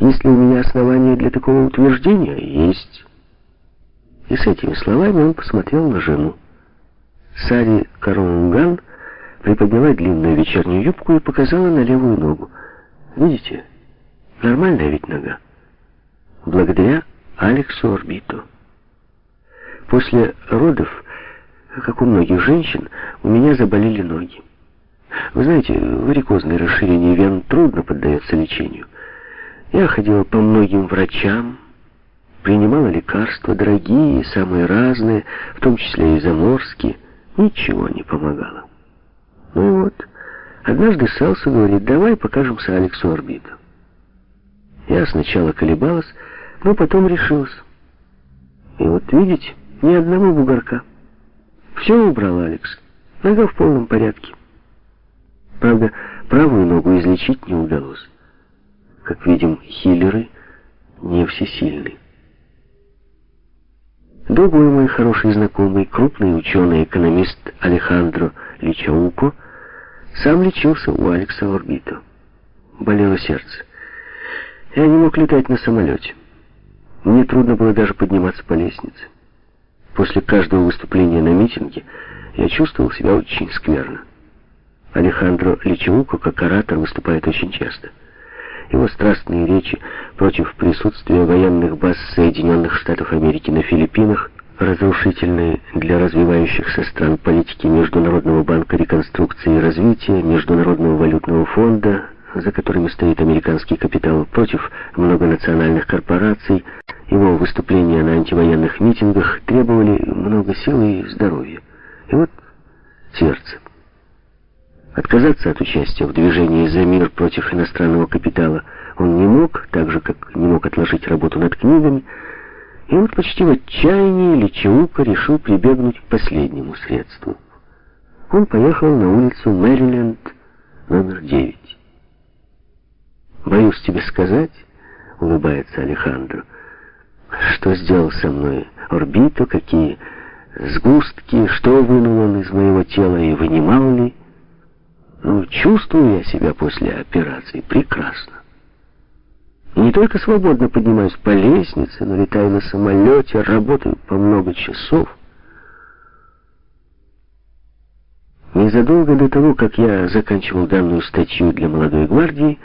Если у меня основания для такого утверждения, есть. И с этими словами он посмотрел на жену. Сари Карунган приподняла длинную вечернюю юбку и показала на левую ногу. Видите, нормальная ведь нога. Благодаря Алексу Орбиту. После родов, как у многих женщин, у меня заболели ноги. Вы знаете, варикозное расширение вен трудно поддается лечению. Я ходила по многим врачам, принимала лекарства, дорогие самые разные, в том числе и заморские. Ничего не помогало. Ну вот, однажды Селса говорит, давай покажемся Алексу Орбиту. Я сначала колебалась, но потом решилась. И вот видите, ни одного бугорка. Все убрал Алекс. Нога в полном порядке. Правда, правую ногу излечить не удалось. Как видим, хиллеры не всесильны. Другой мой хороший знакомый, крупный ученый-экономист Алехандро Личауко, сам лечился у Алекса Орбито. Болело сердце. Я не мог летать на самолете. Мне трудно было даже подниматься по лестнице. После каждого выступления на митинге я чувствовал себя очень скверно. Алехандро Личауко, как оратор, выступает очень часто. Его страстные речи против присутствия военных баз Соединенных Штатов Америки на Филиппинах, разрушительные для развивающихся стран политики Международного банка реконструкции и развития, Международного валютного фонда, за которыми стоит американский капитал, против многонациональных корпораций, его выступления на антивоенных митингах требовали много сил и здоровья. И вот сердце. Отказаться от участия в движении «За мир против иностранного капитала» он не мог, так же, как не мог отложить работу над книгами, и вот почти в отчаянии Личаука решил прибегнуть к последнему средству. Он поехал на улицу Мэриленд, номер 9. «Боюсь тебе сказать», — улыбается Алехандро, «что сделал со мной орбиту, какие сгустки, что вынул он из моего тела и вынимал ли». Ну, чувствую я себя после операции прекрасно. Не только свободно поднимаюсь по лестнице, но летаю на самолете, работаю по много часов. Незадолго до того, как я заканчивал данную статью для молодой гвардии,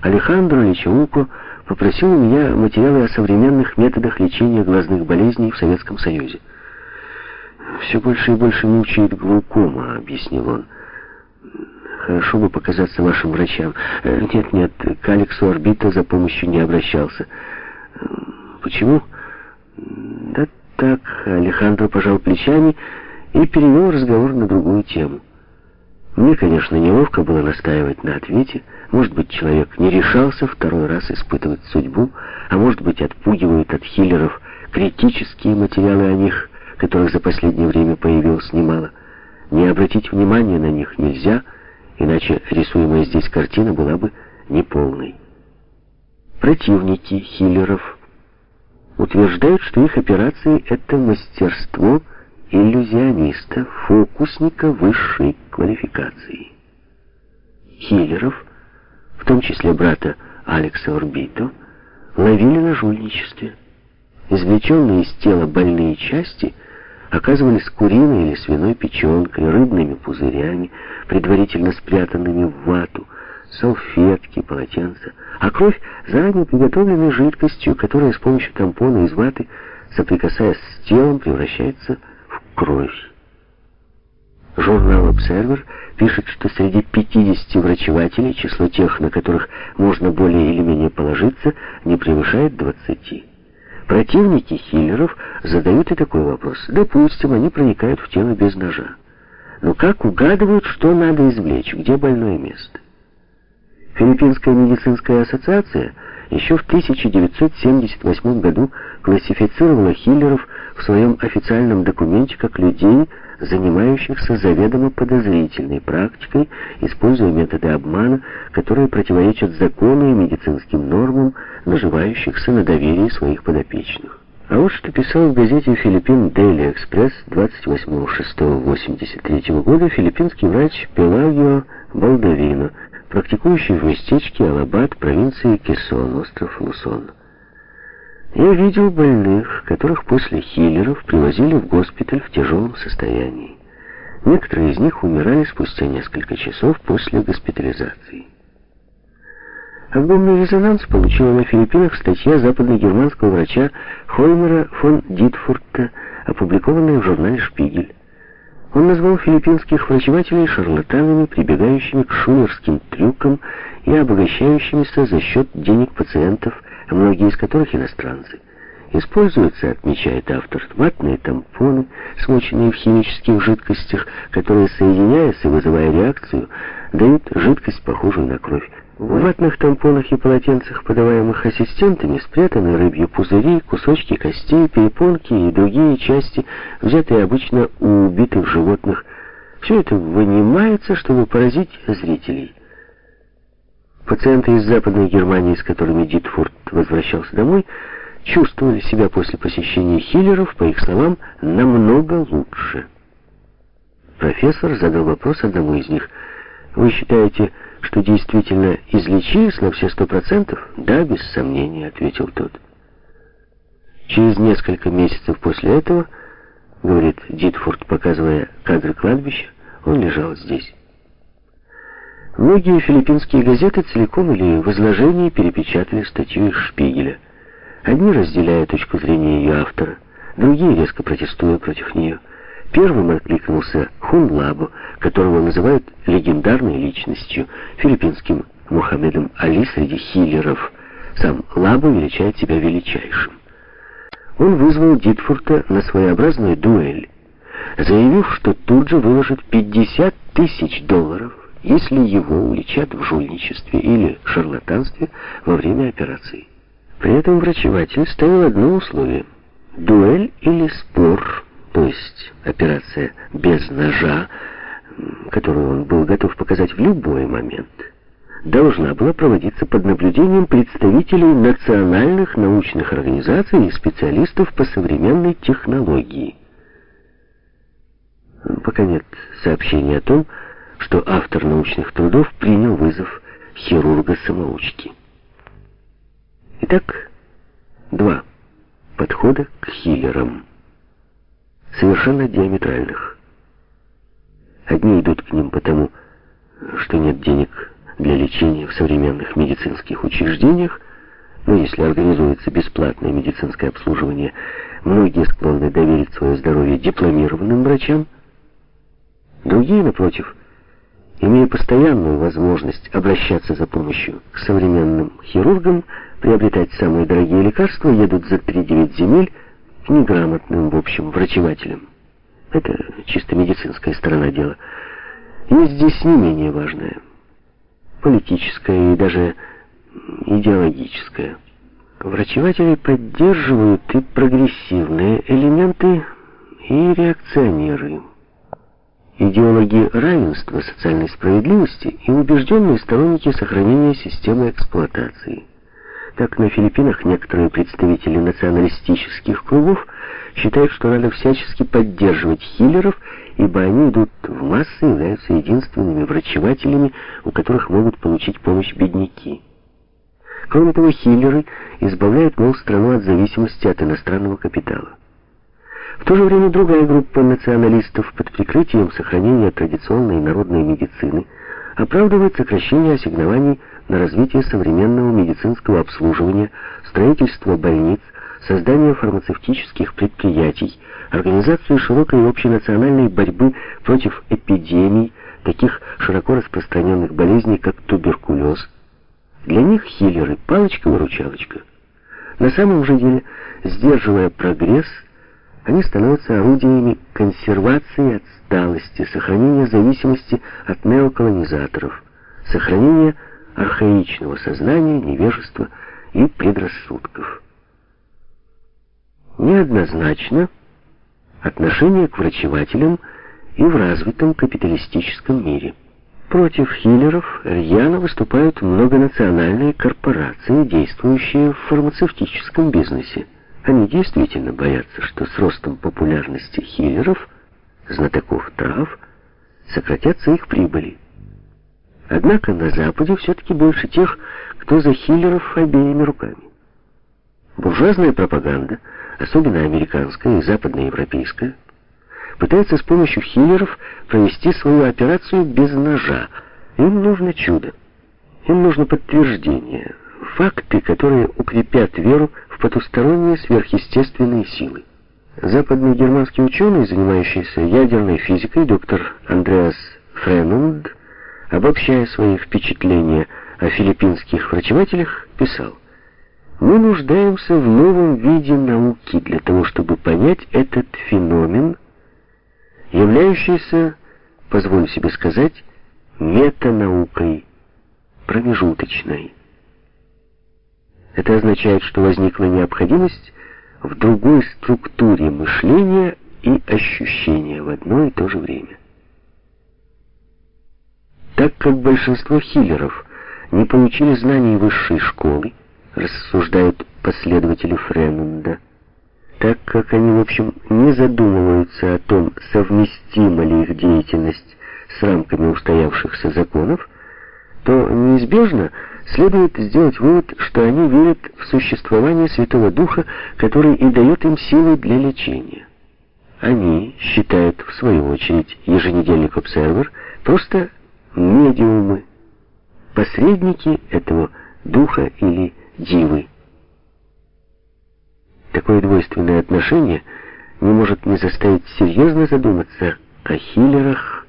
Алехандро Личауко попросил у меня материалы о современных методах лечения глазных болезней в Советском Союзе. «Все больше и больше мучает глаукома», — объяснил он. Хорошо бы показаться вашим врачам. Э, нет, нет, к Алексу Орбита за помощью не обращался. Э, почему? Да так, Алехандро пожал плечами и перевел разговор на другую тему. Мне, конечно, неловко было настаивать на ответе. Может быть, человек не решался второй раз испытывать судьбу, а может быть, отпугивают от хиллеров критические материалы о них, которых за последнее время появилось немало. Не обратить внимания на них нельзя — иначе рисуемая здесь картина была бы неполной. Противники хиллеров утверждают, что их операции — это мастерство иллюзиониста, фокусника высшей квалификации. Хиллеров, в том числе брата Алекса Орбито, ловили на жульничестве. Извлеченные из тела больные части — оказывались куриной или свиной печенкой, рыбными пузырями, предварительно спрятанными в вату, салфетки, полотенца, а кровь заранее приготовленной жидкостью, которая с помощью тампона из ваты, соприкасаясь с телом, превращается в кровь. Журнал «Обсервер» пишет, что среди 50 врачевателей число тех, на которых можно более или менее положиться, не превышает 20. Противники хиллеров задают и такой вопрос. Допустим, они проникают в тело без ножа. Но как угадывают, что надо извлечь, где больное место? Филиппинская медицинская ассоциация еще в 1978 году классифицировала хиллеров в своем официальном документе как людей, занимающихся заведомо подозрительной практикой, используя методы обмана, которые противоречат закону и медицинским нормам, наживающихся на доверии своих подопечных. А вот что писал в газете «Филиппин Дейли Экспресс» 28.06.83 года филиппинский врач Пелагио Балдовино, практикующий в местечке Алабад, провинции Кесон, остров Лусон. Я видел больных, которых после хиллеров привозили в госпиталь в тяжелом состоянии. Некоторые из них умирали спустя несколько часов после госпитализации. Огромный резонанс получила на Филиппинах статья западно-германского врача Хоймера фон Дитфурта, опубликованная в журнале «Шпигель». Он назвал филиппинских врачевателей шарлатанами, прибегающими к шулерским трюкам и обогащающимися за счет денег пациентов, многие из которых иностранцы. Используются, отмечает автор, ватные тампоны, смоченные в химических жидкостях, которые, соединяясь и вызывая реакцию, дают жидкость, похожую на кровь. В ватных тампонах и полотенцах, подаваемых ассистентами, спрятаны рыбьи пузыри, кусочки костей, перепонки и другие части, взятые обычно у убитых животных. Все это вынимается, чтобы поразить зрителей. Пациенты из Западной Германии, с которыми Дитфурд возвращался домой, чувствовали себя после посещения хиллеров, по их словам, намного лучше. Профессор задал вопрос одному из них. «Вы считаете, что действительно излечились на все сто процентов?» «Да, без сомнения», — ответил тот. Через несколько месяцев после этого, говорит Дитфорд, показывая кадры кладбища, он лежал здесь. Многие филиппинские газеты целиком или в изложении перепечатали статью Шпигеля. Одни разделяя точку зрения ее автора, другие резко протестуя против нее. Первым откликнулся Хун Лабо, которого называют легендарной личностью, филиппинским Мухаммедом Али среди хиллеров. Сам Лабо величает себя величайшим. Он вызвал Дитфурта на своеобразную дуэль, заявив, что тут же выложит 50 тысяч долларов, если его уличат в жульничестве или шарлатанстве во время операции. При этом врачеватель ставил одно условие – дуэль или спор, то есть операция без ножа, которую он был готов показать в любой момент – должна была проводиться под наблюдением представителей национальных научных организаций и специалистов по современной технологии. Пока нет сообщения о том, что автор научных трудов принял вызов хирурга-самоучки. Итак, два подхода к хиллерам, совершенно диаметральных. Одни идут к ним потому, что нет денег для лечения в современных медицинских учреждениях, но если организуется бесплатное медицинское обслуживание, многие склонны доверить свое здоровье дипломированным врачам. Другие, напротив, имея постоянную возможность обращаться за помощью к современным хирургам, приобретать самые дорогие лекарства, едут за 3-9 земель к неграмотным, в общем, врачевателям. Это чисто медицинская сторона дела. Есть здесь не менее важное – политическое и даже идеологическое. Врачеватели поддерживают и прогрессивные элементы, и реакционеры. Идеологи равенства, социальной справедливости и убежденные сторонники сохранения системы эксплуатации. Так на Филиппинах некоторые представители националистических кругов считают, что надо всячески поддерживать хиллеров ибо они идут в массы и являются единственными врачевателями, у которых могут получить помощь бедняки. Кроме того, хиллеры избавляют, мол, страну от зависимости от иностранного капитала. В то же время другая группа националистов под прикрытием сохранения традиционной народной медицины оправдывает сокращение ассигнований на развитие современного медицинского обслуживания, строительство больниц, создание фармацевтических предприятий, организацию широкой общенациональной борьбы против эпидемий, таких широко распространенных болезней, как туберкулез. Для них хиллеры – палочка-выручалочка. На самом же деле, сдерживая прогресс, они становятся орудиями консервации отсталости, сохранения зависимости от неоколонизаторов, сохранения архаичного сознания, невежества и предрассудков. Неоднозначно отношение к врачевателям и в развитом капиталистическом мире. Против хиллеров рьяно выступают многонациональные корпорации, действующие в фармацевтическом бизнесе. Они действительно боятся, что с ростом популярности хиллеров, знатоков трав, сократятся их прибыли. Однако на Западе все-таки больше тех, кто за хиллеров обеими руками. Буржуазная пропаганда, особенно американская и западноевропейская, пытается с помощью хиллеров провести свою операцию без ножа. Им нужно чудо. Им нужно подтверждение, факты, которые укрепят веру в потусторонние сверхъестественные силы. Западный германский ученый, занимающийся ядерной физикой, доктор Андреас Фремунд, обобщая свои впечатления о филиппинских врачевателях, писал – мы нуждаемся в новом виде науки для того, чтобы понять этот феномен, являющийся, позволю себе сказать, метанаукой, промежуточной. Это означает, что возникла необходимость в другой структуре мышления и ощущения в одно и то же время. Так как большинство хиллеров не получили знаний высшей школы, рассуждают последователи Френунда, так как они, в общем, не задумываются о том, совместима ли их деятельность с рамками устоявшихся законов, то неизбежно следует сделать вывод, что они верят в существование Святого Духа, который и дает им силы для лечения. Они считают, в свою очередь, еженедельник «Обсервер» просто медиумы, посредники этого духа или дивы. Такое двойственное отношение не может не заставить серьезно задуматься о хиллерах,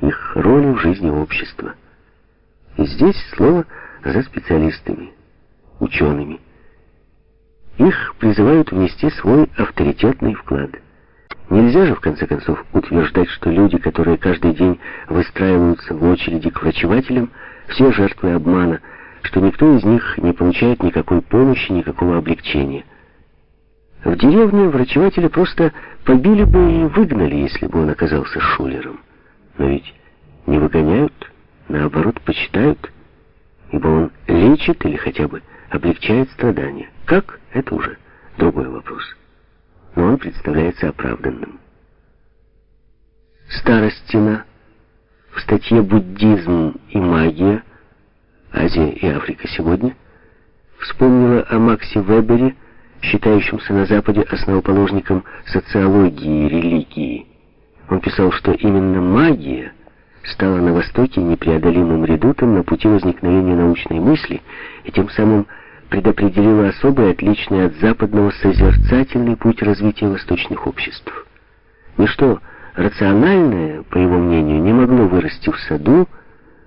их роли в жизни общества. И здесь слово за специалистами, учеными. Их призывают внести свой авторитетный вклад. Нельзя же, в конце концов, утверждать, что люди, которые каждый день выстраиваются в очереди к врачевателям, все жертвы обмана, что никто из них не получает никакой помощи, никакого облегчения. В деревне врачевателя просто побили бы и выгнали, если бы он оказался шулером. Но ведь не выгоняют, наоборот, почитают, ибо он лечит или хотя бы облегчает страдания. Как? Это уже другой вопрос. Но он представляется оправданным. Старостина в статье «Буддизм и магия. Азия и Африка сегодня» вспомнила о Максе Вебере, считающемся на Западе основоположником социологии и религии. Он писал, что именно магия стала на Востоке непреодолимым редутом на пути возникновения научной мысли и тем самым предопределила особый, отличный от западного созерцательный путь развития восточных обществ. Ничто рациональное, по его мнению, не могло вырасти в саду,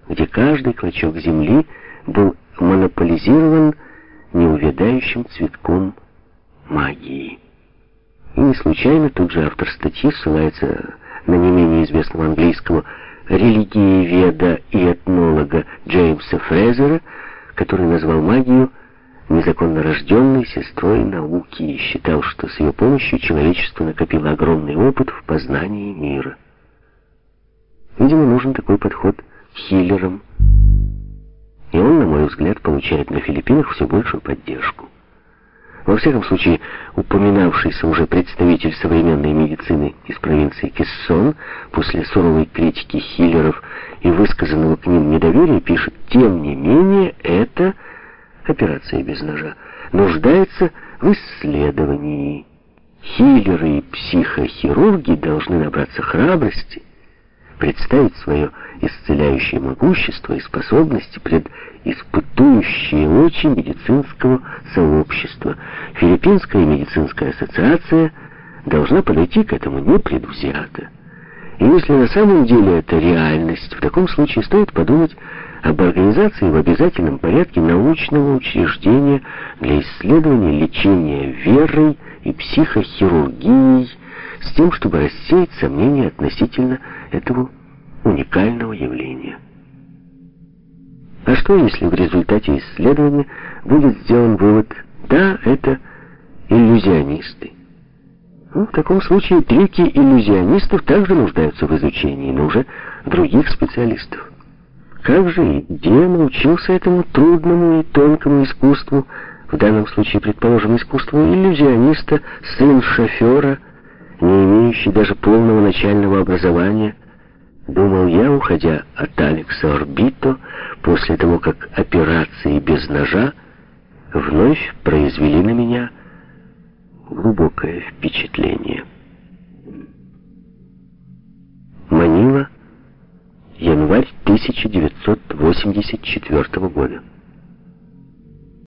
где каждый клочок земли был монополизирован неувядающим цветком магии. И не случайно тут же автор статьи ссылается на не менее известного английского религиеведа и этнолога Джеймса Фрезера, который назвал магию незаконно рожденной сестрой науки и считал, что с ее помощью человечество накопило огромный опыт в познании мира. Видимо, нужен такой подход к хиллерам, и он, на мой взгляд, получает на Филиппинах все большую поддержку. Во всяком случае, упоминавшийся уже представитель современной медицины из провинции Кессон после суровой критики хиллеров и высказанного к ним недоверия пишет, тем не менее, это операция без ножа нуждается в исследовании. Хиллеры и психохирурги должны набраться храбрости, представить свое исцеляющее могущество и способности пред испытующие очи медицинского сообщества. Филиппинская медицинская ассоциация должна подойти к этому непредвзято. И если на самом деле это реальность, в таком случае стоит подумать об организации в обязательном порядке научного учреждения для исследования лечения верой и психохирургией, с тем, чтобы рассеять сомнения относительно этого уникального явления. А что, если в результате исследования будет сделан вывод, да, это иллюзионисты? Ну, в таком случае трюки иллюзионистов также нуждаются в изучении, но уже других специалистов. Как же и где научился этому трудному и тонкому искусству, в данном случае, предположим, искусству иллюзиониста, сын шофера, не имеющий даже полного начального образования, думал я, уходя от Алекса Орбито, после того, как операции без ножа вновь произвели на меня глубокое впечатление. Манила, январь 1984 года.